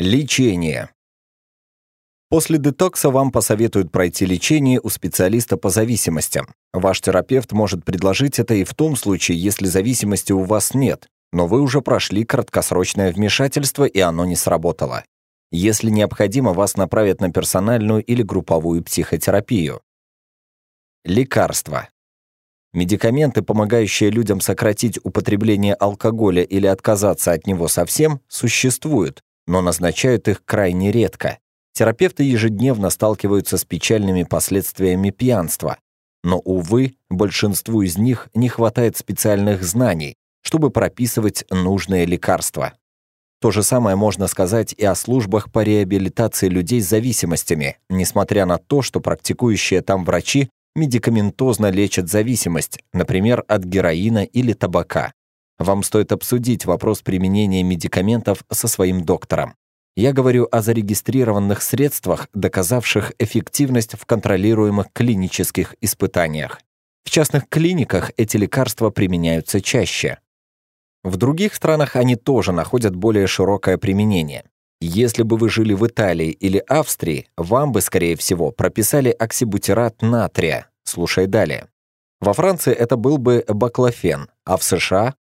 Лечение. После детокса вам посоветуют пройти лечение у специалиста по зависимостям. Ваш терапевт может предложить это и в том случае, если зависимости у вас нет, но вы уже прошли краткосрочное вмешательство и оно не сработало. Если необходимо, вас направят на персональную или групповую психотерапию. Лекарства. Медикаменты, помогающие людям сократить употребление алкоголя или отказаться от него совсем, существуют, но назначают их крайне редко. Терапевты ежедневно сталкиваются с печальными последствиями пьянства. Но, увы, большинству из них не хватает специальных знаний, чтобы прописывать нужные лекарства. То же самое можно сказать и о службах по реабилитации людей с зависимостями, несмотря на то, что практикующие там врачи медикаментозно лечат зависимость, например, от героина или табака. Вам стоит обсудить вопрос применения медикаментов со своим доктором. Я говорю о зарегистрированных средствах, доказавших эффективность в контролируемых клинических испытаниях. В частных клиниках эти лекарства применяются чаще. В других странах они тоже находят более широкое применение. Если бы вы жили в Италии или Австрии, вам бы, скорее всего, прописали оксибутират натрия. Слушай далее. Во Франции это был бы баклофен, а в США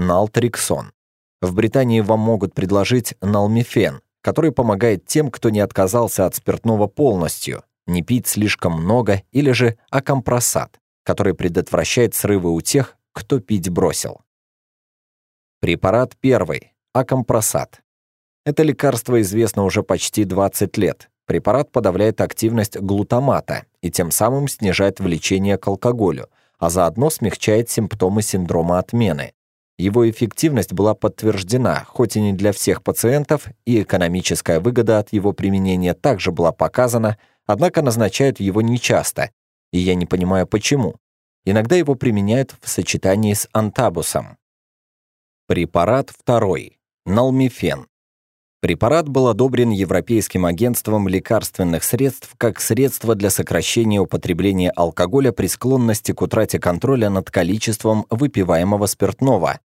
налтриксон. В Британии вам могут предложить налмифен, который помогает тем, кто не отказался от спиртного полностью, не пить слишком много, или же акомпросат, который предотвращает срывы у тех, кто пить бросил. Препарат первый – акомпросат. Это лекарство известно уже почти 20 лет. Препарат подавляет активность глутамата и тем самым снижает влечение к алкоголю, а заодно смягчает симптомы синдрома отмены. Его эффективность была подтверждена, хоть и не для всех пациентов, и экономическая выгода от его применения также была показана, однако назначают его нечасто, и я не понимаю почему. Иногда его применяют в сочетании с антабусом. Препарат второй. Налмифен. Препарат был одобрен Европейским агентством лекарственных средств как средство для сокращения употребления алкоголя при склонности к утрате контроля над количеством выпиваемого спиртного,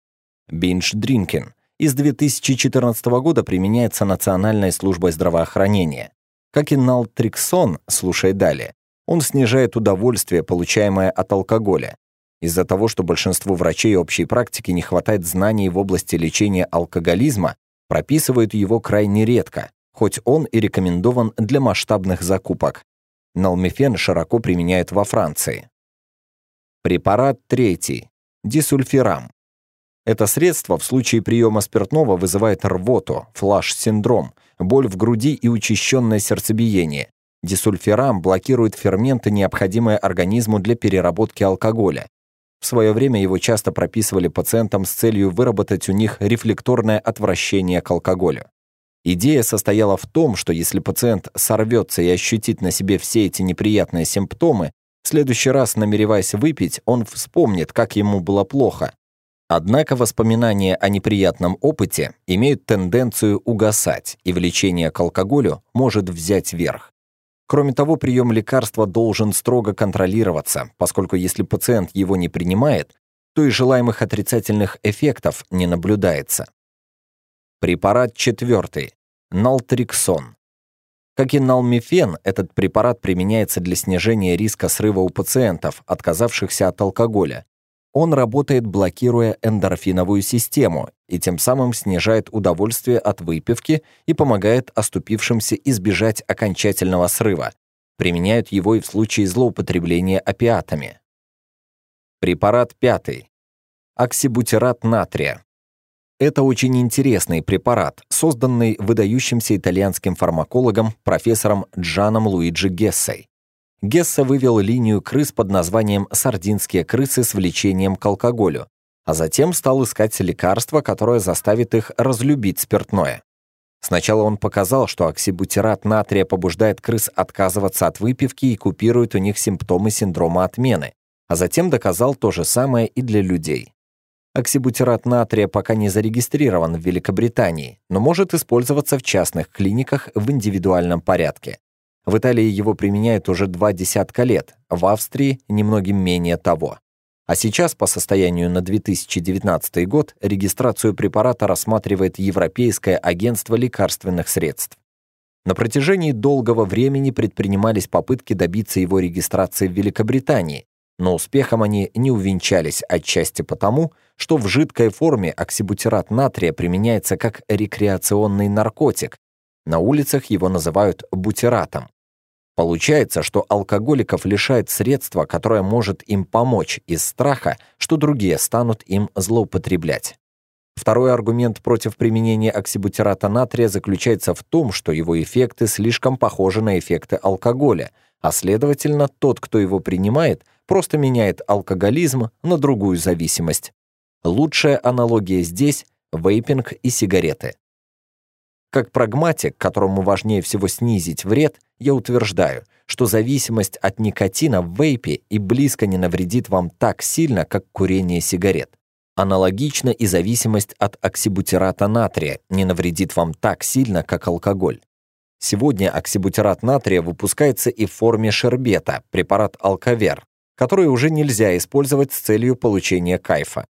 Binge-дринкин из 2014 года применяется Национальной службой здравоохранения. Как и налтриксон, слушай далее, он снижает удовольствие, получаемое от алкоголя. Из-за того, что большинству врачей общей практики не хватает знаний в области лечения алкоголизма, прописывают его крайне редко, хоть он и рекомендован для масштабных закупок. Налмифен широко применяют во Франции. Препарат третий – дисульфирам. Это средство в случае приема спиртного вызывает рвоту, флаш-синдром, боль в груди и учащенное сердцебиение. Дисульфирам блокирует ферменты, необходимые организму для переработки алкоголя. В свое время его часто прописывали пациентам с целью выработать у них рефлекторное отвращение к алкоголю. Идея состояла в том, что если пациент сорвется и ощутит на себе все эти неприятные симптомы, в следующий раз, намереваясь выпить, он вспомнит, как ему было плохо, Однако воспоминания о неприятном опыте имеют тенденцию угасать, и влечение к алкоголю может взять верх. Кроме того, прием лекарства должен строго контролироваться, поскольку если пациент его не принимает, то и желаемых отрицательных эффектов не наблюдается. Препарат четвертый – налтриксон. Как и налмифен, этот препарат применяется для снижения риска срыва у пациентов, отказавшихся от алкоголя, он работает, блокируя эндорфиновую систему и тем самым снижает удовольствие от выпивки и помогает оступившимся избежать окончательного срыва. Применяют его и в случае злоупотребления опиатами. Препарат пятый. Оксибутират натрия. Это очень интересный препарат, созданный выдающимся итальянским фармакологом профессором Джаном Луиджи Гессой. Гесса вывел линию крыс под названием «сардинские крысы с влечением к алкоголю», а затем стал искать лекарство, которое заставит их разлюбить спиртное. Сначала он показал, что оксибутират натрия побуждает крыс отказываться от выпивки и купирует у них симптомы синдрома отмены, а затем доказал то же самое и для людей. Оксибутират натрия пока не зарегистрирован в Великобритании, но может использоваться в частных клиниках в индивидуальном порядке. В Италии его применяют уже два десятка лет, в Австрии немногим менее того. А сейчас, по состоянию на 2019 год, регистрацию препарата рассматривает Европейское агентство лекарственных средств. На протяжении долгого времени предпринимались попытки добиться его регистрации в Великобритании, но успехом они не увенчались отчасти потому, что в жидкой форме оксибутират натрия применяется как рекреационный наркотик. На улицах его называют бутератом. Получается, что алкоголиков лишает средства, которое может им помочь из страха, что другие станут им злоупотреблять. Второй аргумент против применения оксибутирата натрия заключается в том, что его эффекты слишком похожи на эффекты алкоголя, а следовательно, тот, кто его принимает, просто меняет алкоголизм на другую зависимость. Лучшая аналогия здесь – вейпинг и сигареты. Как прагматик, которому важнее всего снизить вред, я утверждаю, что зависимость от никотина в вейпе и близко не навредит вам так сильно, как курение сигарет. Аналогично и зависимость от оксибутирата натрия не навредит вам так сильно, как алкоголь. Сегодня оксибутират натрия выпускается и в форме шербета, препарат алковер, который уже нельзя использовать с целью получения кайфа.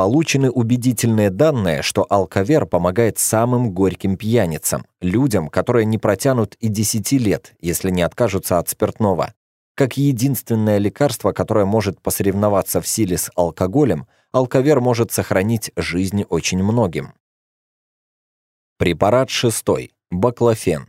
Получены убедительные данные, что алковер помогает самым горьким пьяницам, людям, которые не протянут и 10 лет, если не откажутся от спиртного. Как единственное лекарство, которое может посоревноваться в силе с алкоголем, алковер может сохранить жизни очень многим. Препарат шестой – баклофен.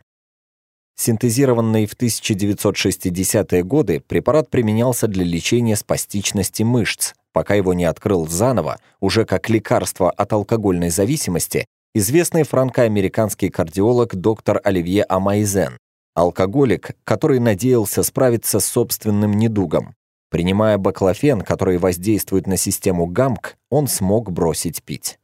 Синтезированный в 1960-е годы, препарат применялся для лечения спастичности мышц, пока его не открыл заново, уже как лекарство от алкогольной зависимости, известный франко-американский кардиолог доктор Оливье Амайзен, алкоголик, который надеялся справиться с собственным недугом. Принимая баклофен, который воздействует на систему ГАМК, он смог бросить пить.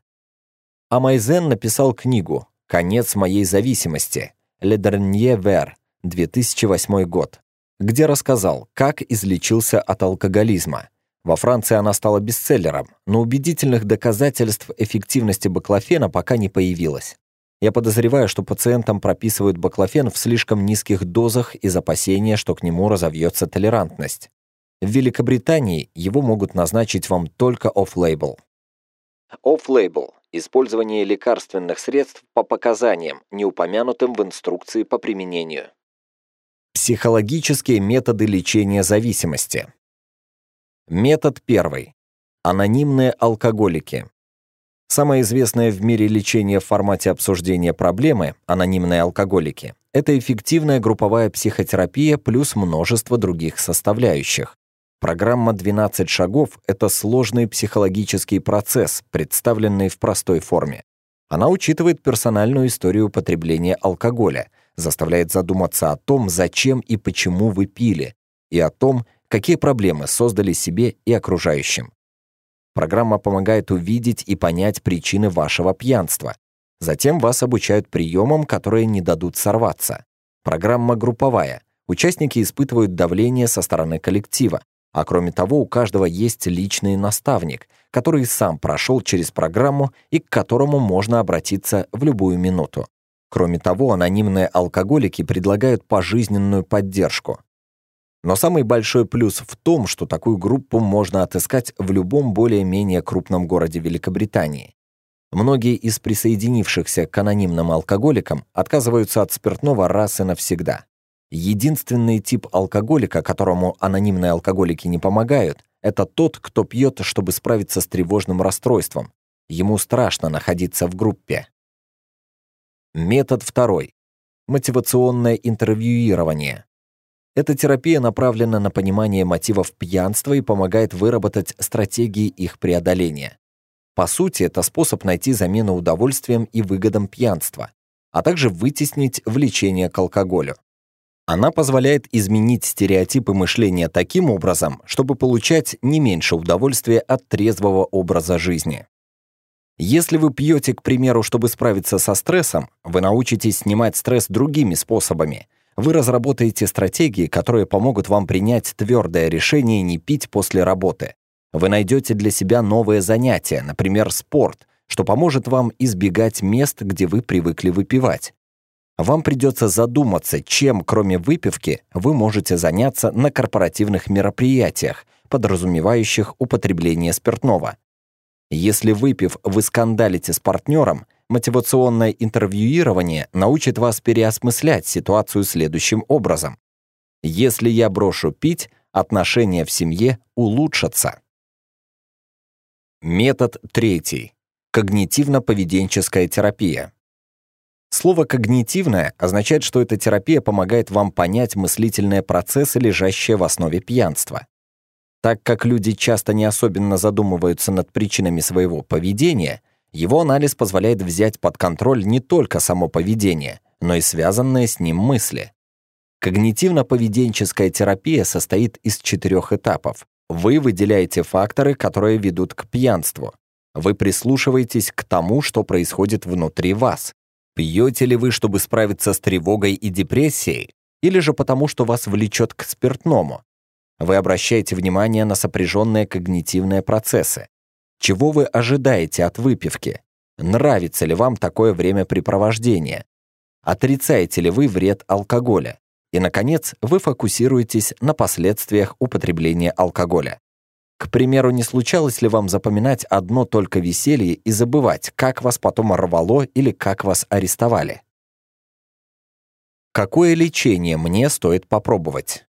Амайзен написал книгу «Конец моей зависимости» «Le Dernier Ver» 2008 год, где рассказал, как излечился от алкоголизма – во Франции она стала бестселлером, но убедительных доказательств эффективности баклофена пока не появилось. Я подозреваю, что пациентам прописывают баклофен в слишком низких дозах из опасения, что к нему разовьется толерантность. В Великобритании его могут назначить вам только оф-лейбл. Оф-лейбл – использование лекарственных средств по показаниям, не упомянутым в инструкции по применению. Психологические методы лечения зависимости – Метод первый. Анонимные алкоголики. Самое известное в мире лечение в формате обсуждения проблемы анонимные алкоголики это эффективная групповая психотерапия плюс множество других составляющих. Программа 12 шагов это сложный психологический процесс, представленный в простой форме. Она учитывает персональную историю потребления алкоголя, заставляет задуматься о том, зачем и почему вы пили, и о том, какие проблемы создали себе и окружающим. Программа помогает увидеть и понять причины вашего пьянства. Затем вас обучают приемам, которые не дадут сорваться. Программа групповая. Участники испытывают давление со стороны коллектива. А кроме того, у каждого есть личный наставник, который сам прошел через программу и к которому можно обратиться в любую минуту. Кроме того, анонимные алкоголики предлагают пожизненную поддержку. Но самый большой плюс в том, что такую группу можно отыскать в любом более-менее крупном городе Великобритании. Многие из присоединившихся к анонимным алкоголикам отказываются от спиртного раз и навсегда. Единственный тип алкоголика, которому анонимные алкоголики не помогают, это тот, кто пьет, чтобы справиться с тревожным расстройством. Ему страшно находиться в группе. Метод второй. Мотивационное интервьюирование. Эта терапия направлена на понимание мотивов пьянства и помогает выработать стратегии их преодоления. По сути, это способ найти замену удовольствием и выгодам пьянства, а также вытеснить влечение к алкоголю. Она позволяет изменить стереотипы мышления таким образом, чтобы получать не меньше удовольствия от трезвого образа жизни. Если вы пьете, к примеру, чтобы справиться со стрессом, вы научитесь снимать стресс другими способами, вы разработаете стратегии, которые помогут вам принять твердое решение не пить после работы. Вы найдете для себя новое занятие, например, спорт, что поможет вам избегать мест, где вы привыкли выпивать. Вам придется задуматься, чем, кроме выпивки, вы можете заняться на корпоративных мероприятиях, подразумевающих употребление спиртного. Если выпив, вы скандалите с партнером – Мотивационное интервьюирование научит вас переосмыслять ситуацию следующим образом. Если я брошу пить, отношения в семье улучшатся. Метод третий. Когнитивно-поведенческая терапия. Слово «когнитивное» означает, что эта терапия помогает вам понять мыслительные процессы, лежащие в основе пьянства. Так как люди часто не особенно задумываются над причинами своего поведения, его анализ позволяет взять под контроль не только само поведение, но и связанные с ним мысли. Когнитивно-поведенческая терапия состоит из четырех этапов. Вы выделяете факторы, которые ведут к пьянству. Вы прислушиваетесь к тому, что происходит внутри вас. Пьете ли вы, чтобы справиться с тревогой и депрессией, или же потому, что вас влечет к спиртному? Вы обращаете внимание на сопряженные когнитивные процессы. Чего вы ожидаете от выпивки? Нравится ли вам такое времяпрепровождение? Отрицаете ли вы вред алкоголя? И, наконец, вы фокусируетесь на последствиях употребления алкоголя. К примеру, не случалось ли вам запоминать одно только веселье и забывать, как вас потом рвало или как вас арестовали? Какое лечение мне стоит попробовать?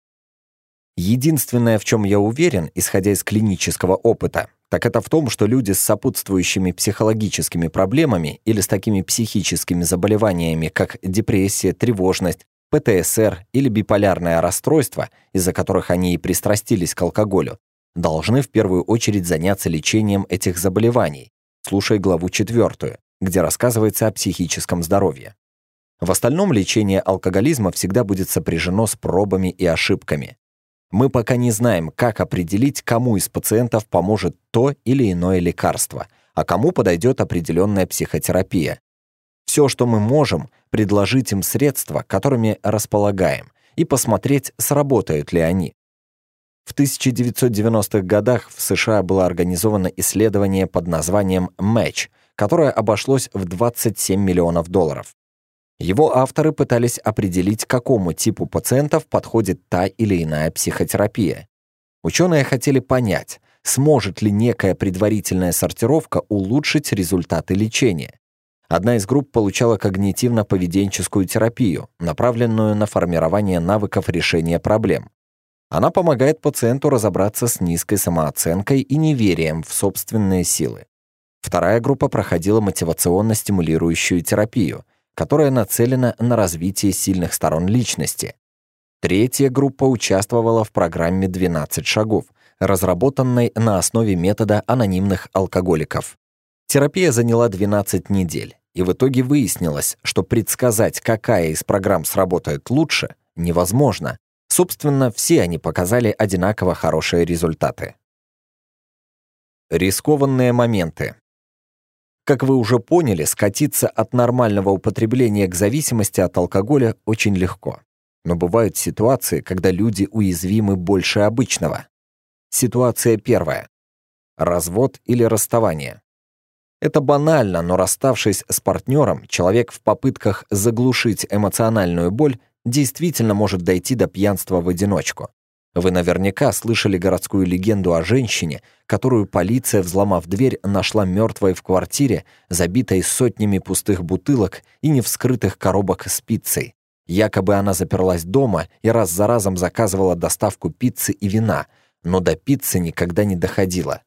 Единственное, в чем я уверен, исходя из клинического опыта, так это в том, что люди с сопутствующими психологическими проблемами или с такими психическими заболеваниями, как депрессия, тревожность, ПТСР или биполярное расстройство, из-за которых они и пристрастились к алкоголю, должны в первую очередь заняться лечением этих заболеваний, слушая главу 4, где рассказывается о психическом здоровье. В остальном лечение алкоголизма всегда будет сопряжено с пробами и ошибками. Мы пока не знаем, как определить, кому из пациентов поможет то или иное лекарство, а кому подойдет определенная психотерапия. Все, что мы можем, предложить им средства, которыми располагаем, и посмотреть, сработают ли они. В 1990-х годах в США было организовано исследование под названием Match, которое обошлось в 27 миллионов долларов. Его авторы пытались определить, какому типу пациентов подходит та или иная психотерапия. Ученые хотели понять, сможет ли некая предварительная сортировка улучшить результаты лечения. Одна из групп получала когнитивно-поведенческую терапию, направленную на формирование навыков решения проблем. Она помогает пациенту разобраться с низкой самооценкой и неверием в собственные силы. Вторая группа проходила мотивационно-стимулирующую терапию — которая нацелена на развитие сильных сторон личности. Третья группа участвовала в программе «12 шагов», разработанной на основе метода анонимных алкоголиков. Терапия заняла 12 недель, и в итоге выяснилось, что предсказать, какая из программ сработает лучше, невозможно. Собственно, все они показали одинаково хорошие результаты. Рискованные моменты. Как вы уже поняли, скатиться от нормального употребления к зависимости от алкоголя очень легко. Но бывают ситуации, когда люди уязвимы больше обычного. Ситуация первая. Развод или расставание. Это банально, но расставшись с партнером, человек в попытках заглушить эмоциональную боль действительно может дойти до пьянства в одиночку. Вы наверняка слышали городскую легенду о женщине, которую полиция, взломав дверь, нашла мертвой в квартире, забитой сотнями пустых бутылок и невскрытых коробок с пиццей. Якобы она заперлась дома и раз за разом заказывала доставку пиццы и вина, но до пиццы никогда не доходила.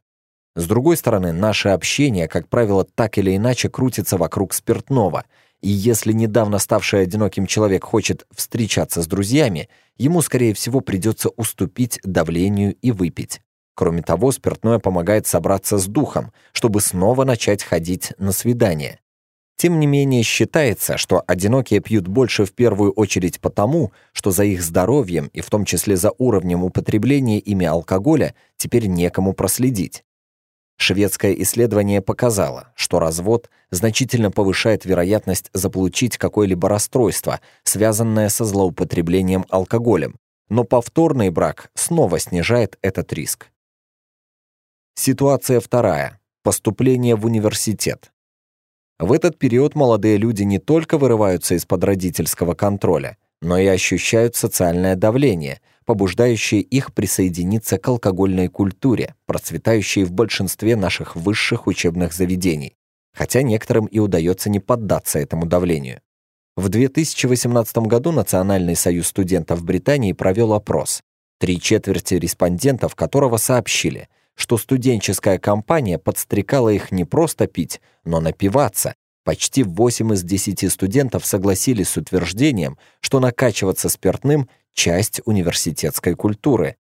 С другой стороны, наше общение, как правило, так или иначе крутится вокруг спиртного — и если недавно ставший одиноким человек хочет встречаться с друзьями, ему, скорее всего, придется уступить давлению и выпить. Кроме того, спиртное помогает собраться с духом, чтобы снова начать ходить на свидания. Тем не менее, считается, что одинокие пьют больше в первую очередь потому, что за их здоровьем и в том числе за уровнем употребления ими алкоголя теперь некому проследить. Шведское исследование показало, что развод значительно повышает вероятность заполучить какое-либо расстройство, связанное со злоупотреблением алкоголем, но повторный брак снова снижает этот риск. Ситуация вторая. Поступление в университет. В этот период молодые люди не только вырываются из-под родительского контроля, но и ощущают социальное давление, побуждающие их присоединиться к алкогольной культуре, процветающей в большинстве наших высших учебных заведений, хотя некоторым и удается не поддаться этому давлению. В 2018 году Национальный союз студентов Британии провел опрос, три четверти респондентов которого сообщили, что студенческая компания подстрекала их не просто пить, но напиваться, Почти 8 из 10 студентов согласились с утверждением, что накачиваться спиртным часть университетской культуры.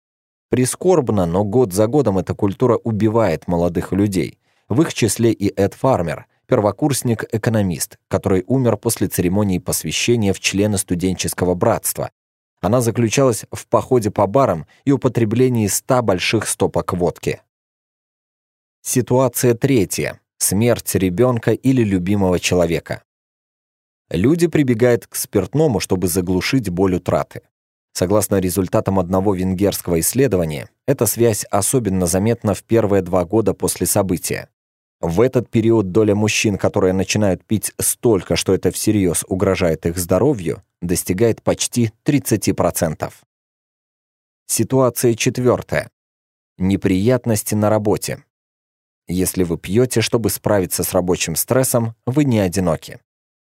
Прискорбно, но год за годом эта культура убивает молодых людей, в их числе и Эд Фармер, первокурсник-экономист, который умер после церемонии посвящения в члены студенческого братства. Она заключалась в походе по барам и употреблении 100 больших стопок водки. Ситуация третья. Смерть ребенка или любимого человека. Люди прибегают к спиртному, чтобы заглушить боль утраты. Согласно результатам одного венгерского исследования, эта связь особенно заметна в первые два года после события. В этот период доля мужчин, которые начинают пить столько, что это всерьез угрожает их здоровью, достигает почти 30%. Ситуация четвертая. Неприятности на работе. Если вы пьете, чтобы справиться с рабочим стрессом, вы не одиноки.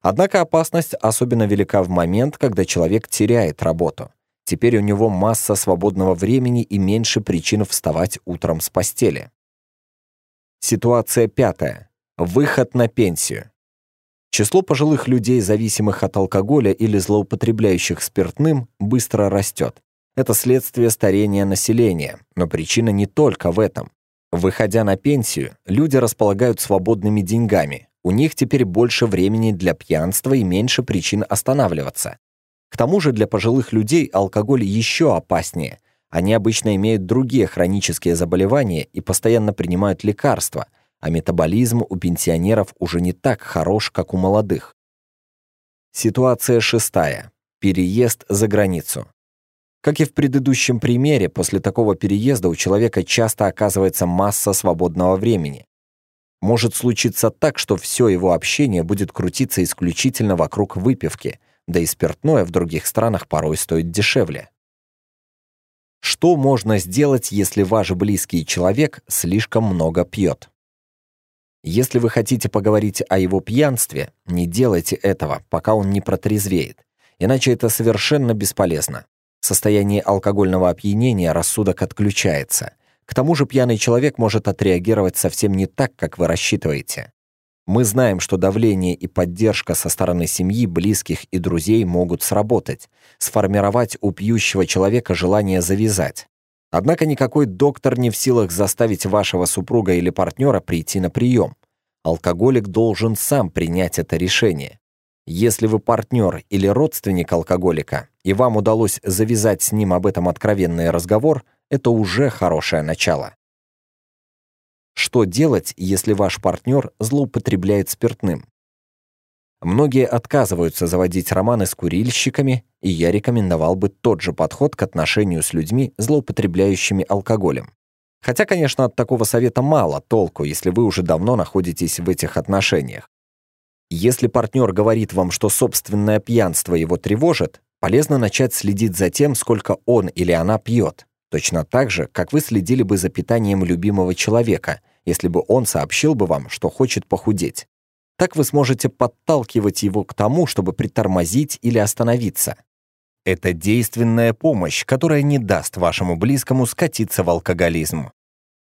Однако опасность особенно велика в момент, когда человек теряет работу. Теперь у него масса свободного времени и меньше причин вставать утром с постели. Ситуация пятая. Выход на пенсию. Число пожилых людей, зависимых от алкоголя или злоупотребляющих спиртным, быстро растет. Это следствие старения населения, но причина не только в этом. Выходя на пенсию, люди располагают свободными деньгами. У них теперь больше времени для пьянства и меньше причин останавливаться. К тому же для пожилых людей алкоголь еще опаснее. Они обычно имеют другие хронические заболевания и постоянно принимают лекарства, а метаболизм у пенсионеров уже не так хорош, как у молодых. Ситуация шестая. Переезд за границу. Как и в предыдущем примере, после такого переезда у человека часто оказывается масса свободного времени. Может случиться так, что все его общение будет крутиться исключительно вокруг выпивки – да и спиртное в других странах порой стоит дешевле. Что можно сделать, если ваш близкий человек слишком много пьет? Если вы хотите поговорить о его пьянстве, не делайте этого, пока он не протрезвеет, иначе это совершенно бесполезно. В состоянии алкогольного опьянения рассудок отключается. К тому же пьяный человек может отреагировать совсем не так, как вы рассчитываете. Мы знаем, что давление и поддержка со стороны семьи, близких и друзей могут сработать, сформировать у пьющего человека желание завязать. Однако никакой доктор не в силах заставить вашего супруга или партнера прийти на прием. Алкоголик должен сам принять это решение. Если вы партнер или родственник алкоголика, и вам удалось завязать с ним об этом откровенный разговор, это уже хорошее начало. Что делать, если ваш партнер злоупотребляет спиртным? Многие отказываются заводить романы с курильщиками, и я рекомендовал бы тот же подход к отношению с людьми, злоупотребляющими алкоголем. Хотя, конечно, от такого совета мало толку, если вы уже давно находитесь в этих отношениях. Если партнер говорит вам, что собственное пьянство его тревожит, полезно начать следить за тем, сколько он или она пьет. Точно так же, как вы следили бы за питанием любимого человека, если бы он сообщил бы вам, что хочет похудеть. Так вы сможете подталкивать его к тому, чтобы притормозить или остановиться. Это действенная помощь, которая не даст вашему близкому скатиться в алкоголизм.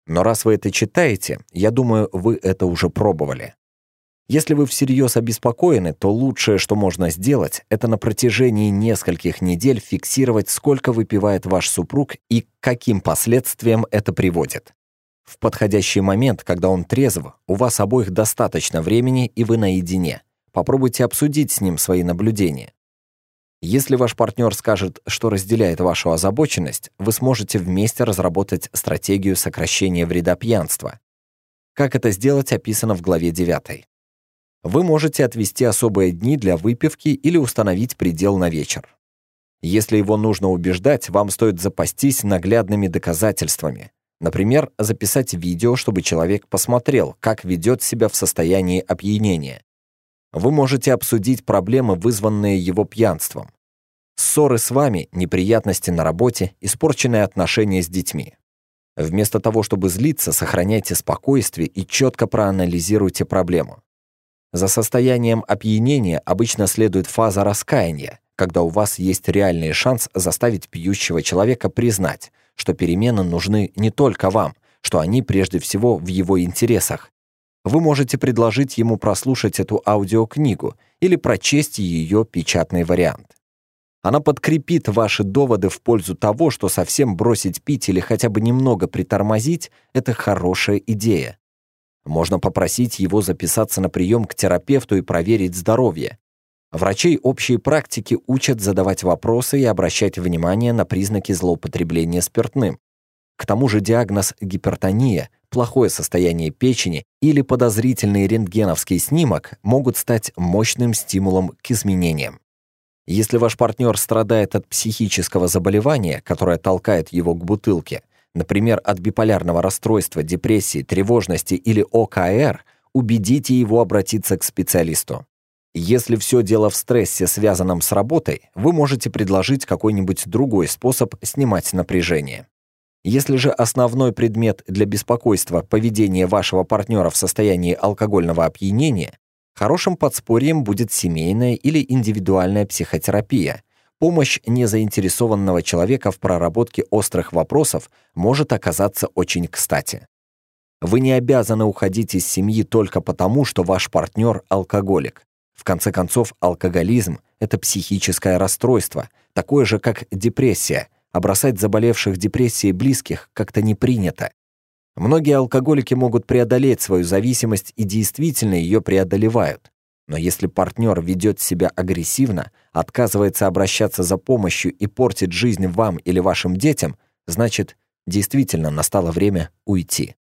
Но раз вы это читаете, я думаю, вы это уже пробовали. Если вы всерьез обеспокоены, то лучшее, что можно сделать, это на протяжении нескольких недель фиксировать, сколько выпивает ваш супруг и к каким последствиям это приводит. В подходящий момент, когда он трезв, у вас обоих достаточно времени и вы наедине. Попробуйте обсудить с ним свои наблюдения. Если ваш партнер скажет, что разделяет вашу озабоченность, вы сможете вместе разработать стратегию сокращения вреда пьянства. Как это сделать, описано в главе 9 вы можете отвести особые дни для выпивки или установить предел на вечер. Если его нужно убеждать, вам стоит запастись наглядными доказательствами. Например, записать видео, чтобы человек посмотрел, как ведет себя в состоянии опьянения. Вы можете обсудить проблемы, вызванные его пьянством. Ссоры с вами, неприятности на работе, испорченные отношения с детьми. Вместо того, чтобы злиться, сохраняйте спокойствие и четко проанализируйте проблему. За состоянием опьянения обычно следует фаза раскаяния, когда у вас есть реальный шанс заставить пьющего человека признать, что перемены нужны не только вам, что они прежде всего в его интересах. Вы можете предложить ему прослушать эту аудиокнигу или прочесть ее печатный вариант. Она подкрепит ваши доводы в пользу того, что совсем бросить пить или хотя бы немного притормозить – это хорошая идея. Можно попросить его записаться на прием к терапевту и проверить здоровье. Врачей общей практики учат задавать вопросы и обращать внимание на признаки злоупотребления спиртным. К тому же диагноз гипертония, плохое состояние печени или подозрительный рентгеновский снимок могут стать мощным стимулом к изменениям. Если ваш партнер страдает от психического заболевания, которое толкает его к бутылке – например, от биполярного расстройства, депрессии, тревожности или ОКР, убедите его обратиться к специалисту. Если все дело в стрессе, связанном с работой, вы можете предложить какой-нибудь другой способ снимать напряжение. Если же основной предмет для беспокойства – поведение вашего партнера в состоянии алкогольного опьянения, хорошим подспорьем будет семейная или индивидуальная психотерапия – Помощь незаинтересованного человека в проработке острых вопросов может оказаться очень кстати. Вы не обязаны уходить из семьи только потому, что ваш партнер – алкоголик. В конце концов, алкоголизм – это психическое расстройство, такое же, как депрессия, а Обросать заболевших депрессией близких как-то не принято. Многие алкоголики могут преодолеть свою зависимость и действительно ее преодолевают. Но если партнер ведет себя агрессивно, отказывается обращаться за помощью и портит жизнь вам или вашим детям, значит, действительно настало время уйти.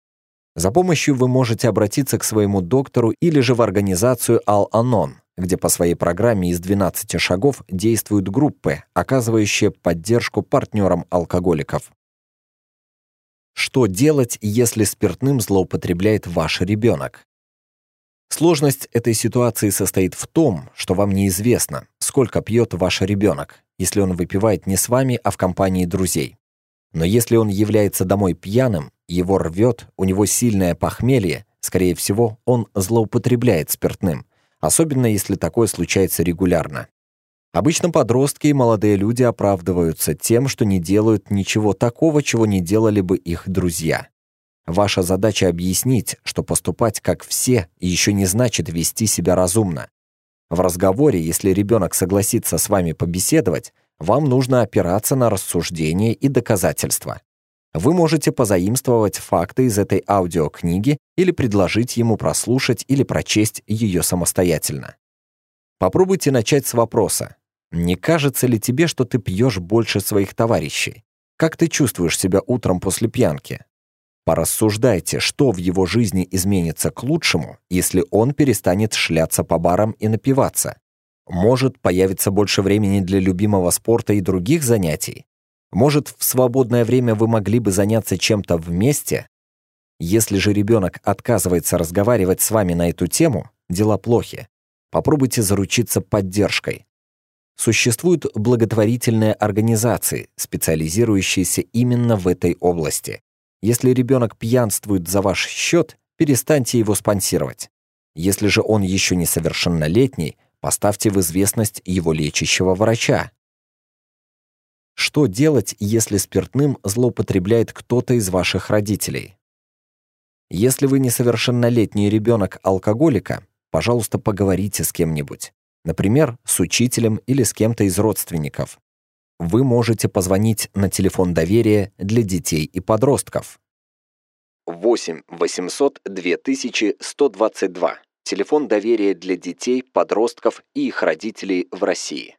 За помощью вы можете обратиться к своему доктору или же в организацию Al-Anon, где по своей программе из 12 шагов действуют группы, оказывающие поддержку партнерам алкоголиков. Что делать, если спиртным злоупотребляет ваш ребенок? Сложность этой ситуации состоит в том, что вам неизвестно, сколько пьет ваш ребенок, если он выпивает не с вами, а в компании друзей. Но если он является домой пьяным, его рвет, у него сильное похмелье, скорее всего, он злоупотребляет спиртным, особенно если такое случается регулярно. Обычно подростки и молодые люди оправдываются тем, что не делают ничего такого, чего не делали бы их друзья. Ваша задача объяснить, что поступать как все еще не значит вести себя разумно. В разговоре, если ребенок согласится с вами побеседовать, вам нужно опираться на рассуждения и доказательства. Вы можете позаимствовать факты из этой аудиокниги или предложить ему прослушать или прочесть ее самостоятельно. Попробуйте начать с вопроса. Не кажется ли тебе, что ты пьешь больше своих товарищей? Как ты чувствуешь себя утром после пьянки? Порассуждайте, что в его жизни изменится к лучшему, если он перестанет шляться по барам и напиваться. Может, появится больше времени для любимого спорта и других занятий? Может, в свободное время вы могли бы заняться чем-то вместе? Если же ребенок отказывается разговаривать с вами на эту тему, дела плохи. Попробуйте заручиться поддержкой. Существуют благотворительные организации, специализирующиеся именно в этой области. Если ребенок пьянствует за ваш счет, перестаньте его спонсировать. Если же он еще несовершеннолетний, поставьте в известность его лечащего врача. Что делать, если спиртным злоупотребляет кто-то из ваших родителей? Если вы несовершеннолетний ребенок алкоголика, пожалуйста, поговорите с кем-нибудь. Например, с учителем или с кем-то из родственников вы можете позвонить на телефон доверия для детей и подростков. 8 800 2122. Телефон доверия для детей, подростков и их родителей в России.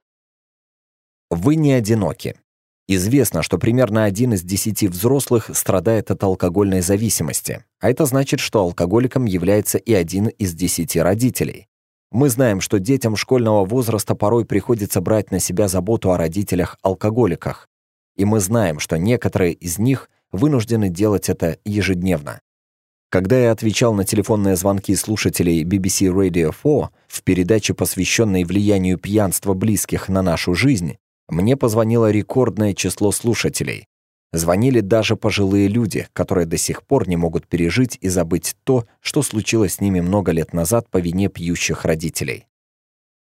Вы не одиноки. Известно, что примерно один из десяти взрослых страдает от алкогольной зависимости, а это значит, что алкоголиком является и один из десяти родителей. Мы знаем, что детям школьного возраста порой приходится брать на себя заботу о родителях-алкоголиках. И мы знаем, что некоторые из них вынуждены делать это ежедневно. Когда я отвечал на телефонные звонки слушателей BBC Radio 4 в передаче, посвященной влиянию пьянства близких на нашу жизнь, мне позвонило рекордное число слушателей Звонили даже пожилые люди, которые до сих пор не могут пережить и забыть то, что случилось с ними много лет назад по вине пьющих родителей.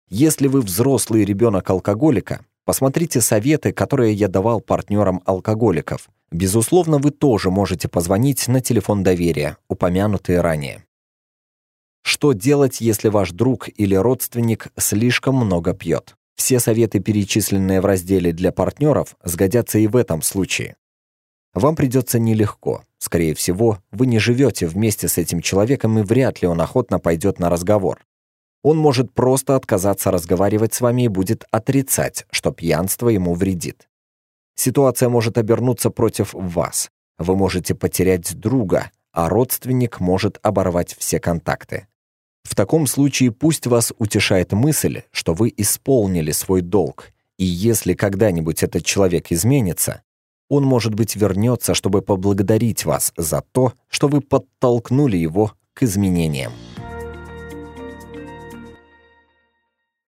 Если вы взрослый ребенок алкоголика, посмотрите советы, которые я давал партнерам алкоголиков. Безусловно, вы тоже можете позвонить на телефон доверия, упомянутый ранее. Что делать, если ваш друг или родственник слишком много пьет? Все советы, перечисленные в разделе для партнеров, сгодятся и в этом случае. Вам придется нелегко. Скорее всего, вы не живете вместе с этим человеком, и вряд ли он охотно пойдет на разговор. Он может просто отказаться разговаривать с вами и будет отрицать, что пьянство ему вредит. Ситуация может обернуться против вас. Вы можете потерять друга, а родственник может оборвать все контакты. В таком случае пусть вас утешает мысль, что вы исполнили свой долг, и если когда-нибудь этот человек изменится, он, может быть, вернется, чтобы поблагодарить вас за то, что вы подтолкнули его к изменениям.